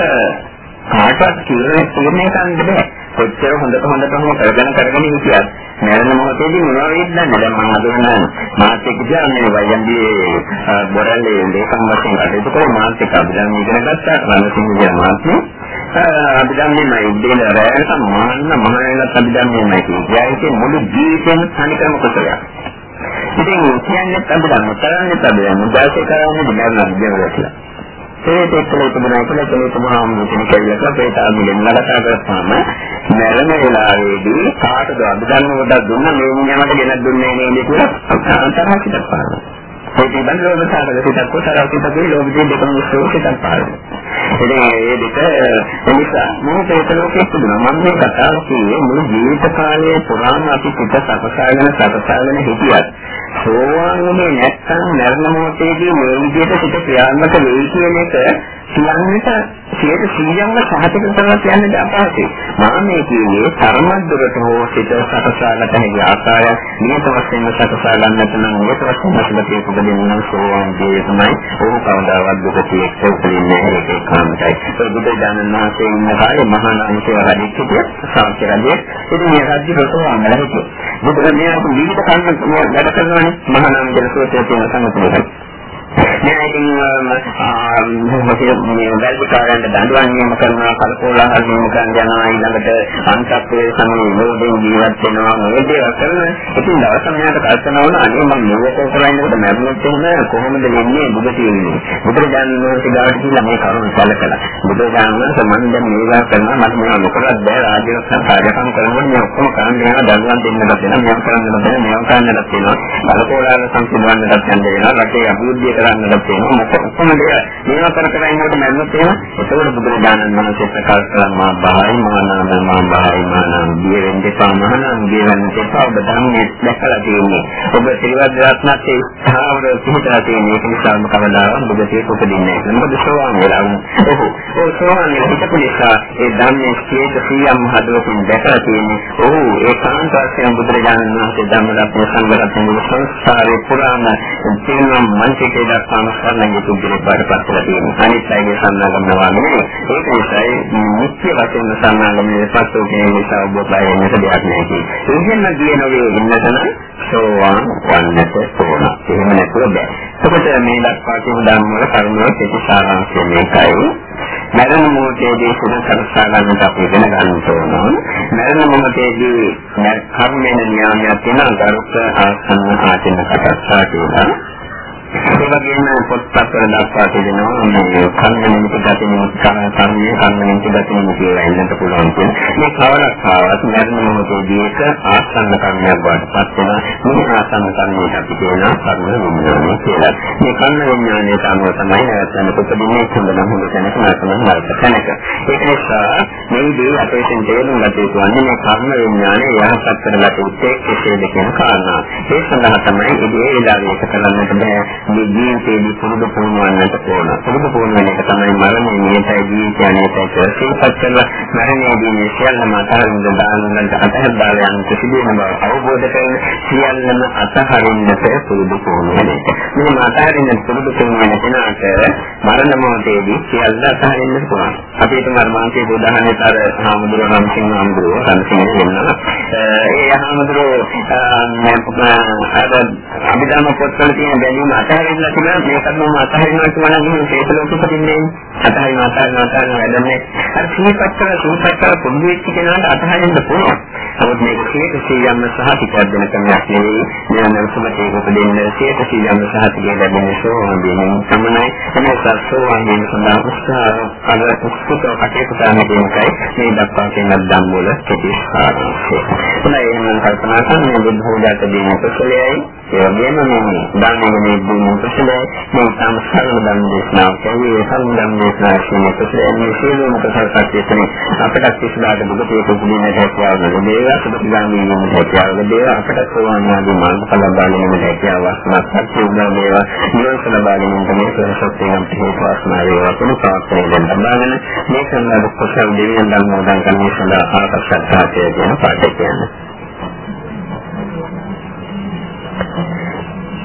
කාටවත් කියලා තීරණය කරන්න බෑ. කොච්චර හොඳට හොඳටම කරගෙන කරගෙන හිටියත් මරණ මොහොතේදී මොනවා වෙයිද දන්නේ දැන් මම හඳුනන්නේ මාත් එක්ක කියන්නේ වයන්දී බොරල්ලේ දෙකම වශයෙන් කටයුතු කරේ මාත් එක්ක අභිධර්ම ඉගෙන ගත්තා රණසිංහ කියන මාත්මේ අභිධර්මයේ ඉගෙන රැයට මහන්න මහණලත් අභිධර්මයේ කියන්නේ. ඒකේ මුළු ජීවිතේම තනිකරම කුසලයක්. ඉතින් කියන්නේ අභිධර්ම කරන්නේ අභිධර්ම දාසේ කරන්නේ මරණ විද්‍යාව කියලා. ඒ දෙකල තිබුණා කියලා කෙනෙක් මහාමුදුනේ කියලා ප්‍රේතාමිලෙන් නඩකා කරපුවාම මරණ වෙලාවේදී කාටද අභිධර්ම කොට දුන්න මේ නියමකට ගෙනත් දුන්නේ නේද කියලා අන්තරාශිතක් පානවා. ඒ පිළිබඳව ලෝභසාරක සිතක් කොතරම් සිතකේ ලෝභයේ දෙකම විශ්වාසයක් පානවා. ඉතින් මේ දෙක නිසා මම චේතනෝකෙත් තිබුණා. මම මේ කතාව කියේ මුළු ජීවිත කාලය පුරාම අපි පිට සකසාගෙන සකසාගෙන හිටියත් සෝවාන් වුණේ නැත්නම් මරණ මොහොතේදී මේ විදිහට සිත ක්‍රියාත්මක වෙයි කියන එක කියන්නට 100%ක්ම සහතික කරලා කියන්නට අපහසුයි. මා මේ කියන්නේ තරමද්දකට හෝ සිත සකසාගත හැකි ආකාරය නියත වශයෙන්ම සකසා ගන්නට නම් නියත වශයෙන්ම සිතේ උපදින්න සෝවාන් දී තමයි ඕක කවදාවත් දුකතියෙක් උපදින්නේ නැහැ ඒක කාමයි. ඒ බුදු දානන් වහන්සේ ඉන්න කාලේ මහා නාමකේ වැඩිච්චිය සාක්ෂරදී ඉතින් මේ රාජ්‍ය රසෝවාන් නැහැ. බුදුරජාණන් වහන්සේ විවිධ කන්න වැඩ කරනවානේ මහා නාම ජල සෝතේ තියෙන සංගතනයි. නෑ ඉතින් මේ වැල්කාරයන්ට දඬුවම් නියම කරනවා කල්පෝලහල් නියම කරන යනවා ඊළඟට අන්තක්කේ සමේ විරෝධයෙන් ජීවත් වෙනවා මේ දේවල් කරන ඉතින් දවස් සමයකට කල්පනා වුණා අනේ මම මේක කරන්නේ මැරුණොත් එහෙම කොහොමද වෙන්නේ බුදු කියන්නේ බුදුරජාණන් වහන්සේ ගාවට කියලා මේ කරුණ සැලකලා බුදුරජාණන් වහන්සේ මම දැන් මේවා කරනවා මට මේවා නොකරත් බෑ රාජ්‍ය කාර්යක්‍රම කරනකොට මේ ඔක්කොම කරන්න යනවා දඬුවම් දෙන්නත් වෙනවා මේවා කරන්නත් වෙනවා මේවා කරන්නත් වෙනවා කල්පෝලහල් සංසිඳවන්නත් යන්න වෙනවා රටේ අභිවෘද්ධිය කරන්නට තියෙනවා. මොකද කොහොමද මේවා කර කර ඉන්නකොට මැරුණොත් එහෙම ඒකවල බුදුරජාණන් වහන්සේ ප්‍රකාශ කරන මා බායි මා නාම මා බායි මා නාම. දිවෙන් දෙපා මහා නාම දිවෙන් දෙපා ඔබ ධම්මයේ දැකලා තියෙන්නේ. ඔබ ත්‍රිවද රත්නයේ ස්ථාවර පිටලා තියෙන්නේ. ඒක නිසා කවදාවත් ඔබ තේක උපදින්නේ නැහැ. මොකද සෝවාන් වෙලා ඔහු ඔය සෝවාන් වෙලා හිටපු නිසා ඒ ධම්මයේ කේත සියම් හදවතින් දැකලා තියෙන්නේ. ඔහු ඒ කාන්ත වශයෙන් බුදුරජාණන් වහන්සේ ධම්ම රත්න සංඝ රත්න සංස්කාරේ පුරාණ තියෙන මනසේ දක්වාම සරණගේ තුන්දෙනෙක් බාටපත් කරලා තියෙනවා. අනිත් අයගේ සම්මාගම නෙවෙයි. ඒක නිසායි මුඛ්‍ය වශයෙන් සම්මාගමේ පස්සෝ කියන නිසා ඔබ බය වෙන්නට දෙයක් නැහැ. ඉතින් ගියේ නොවේ ඉන්නතන සෝවාන් වන්නට ඕන. එහෙම නැතුව බෑ. එතකොට මේ දක්වා කියන ධර්ම වල කරුණෝ කෙටි සාරාංශය මේකයි. මරණ මොහොතේදී සුදු කරසා ගන්නට අපි ඉගෙන ගන්න ඕන. මරණ මොහොතේදී කර්මයෙන් න්යාමයක් වෙන ගරුක ආසන්න ආචින්න කටස්සා කියලා ඒ වගේම පොත්පත්වල දක්වා තිබෙනවා මේ කර්ම නිමිති ගති නිමිති කර්මයේ කර්ම නිමිති ගති නිමිති කියලා එන්නත් පුළුවන් කියන. මේ කවරක් ආවත් මරණ මොහොතේදී එක ආසන්න කර්මයක් වඩපත් වෙන මේ ආසන්න කර්මයට අපි කියනවා කර්ම විඥානය කියලා. මේ කර්ම විඥානයට අනුව තමයි නැවතන උපදින්නේ හොඳ නම් හොඳ තැනක නැත්නම් නරක තැනක. ඒක නිසා මේදී අපේ තේරුම් ගත යුතු වන්නේ මේ කර්ම විඥානය යහපත් කරගත යුත්තේ කෙසේද කියන කාරණා. ඒ සඳහා තමයි ඉතින් ඒ වෙලාවේ එක කරන්නට බෑ. මේ ජීවිතේදී පුරුදු පුහුණුවන්නට ඕන. පුරුදු පුහුණුවන එක තමයි මරණය නියතයි ජීවිතය නියතයි කියලා සිහිපත් කරලා මරණයේදී මේ සියල්ලම අතහරින්න දාන්නට අතහැරලා යන සිදුවෙන බව අවබෝධ කරගෙන සියල්ලම අතහරින්නට පුරුදු පුහුණුවන එක. මේ අතහරින්න පුරුදු පුහුණුවන කෙනාට මරණ මොහොතේදී සියල්ල අතහරින්න පුළුවන්. අපි හිතමු මර්මාන්තයේ උදාහරණයක් අර හාමුදුරුවෝ නම් සිංහ හාමුදුරුවෝ සම්සිංහ වෙනවා. ඒ හාමුදුරුවෝ අර අභිධර්ම පොත්වල තියෙන බැඳීම අතහැරිලා තිබුණා මේකත් මම අතහරිනවා කියලා නම් මේක ලෝකෙ පදින්නේ අතහරින අතහරින අතහරින වැඩන්නේ අර සීපත් කරලා සීපත් කරලා පොඩි වෙච්ච කෙනාට අතහරින්න පුළුවන්. නමුත් මේක සීක සීයම්ම සහ පිටක් දෙන ක්‍රමයක් නෙවෙයි. මේ නරසම ඒක උපදින්න සීක සීයම්ම සහ පිටක් දෙන්න සෝවාන් වෙනින් තමයි. මේ සසෝවාන් වෙන සඳහා උත්සාහ අර උත්සුක කටයුතු කරන දෙයකයි මේ දක්වා කියන ධම් වල කෙටිස්කාරය. එනයි එහෙනම් කල්පනා කරන මේ බුද්ධ හොදාට දෙන කුසලයයි ඒ වගේම මේ ධර්මයේ දුන්න කුසලයි මේ සම්සාර ධම් දේශනාව කියන්නේ සම් ධම් දේශනාව කියන කුසලයි මේ සියලුම කුසල සත්‍යයෙන් අපට කිසිදාක දුකේ කුසලින් හැකියාව ලැබේවා සුභගාමී වෙන හැකියාව ලැබේවා අපට සෝවාන් ආදී මාර්ගඵල බාලගෙන හැකියාව වාසනාවක් ලැබේවා නිවන ලබාගෙන මේ ප්‍රසස්තයෙන් හේතු වාසනාව වේවා කියන ප්‍රාර්ථනාවෙන් ලබාගෙන මේ කරන කුසල දෙවියන් ධර්ම උදාන් කරන සඳහා ආකාශ සත්‍යය කියන පාඩේ කියන්නේ.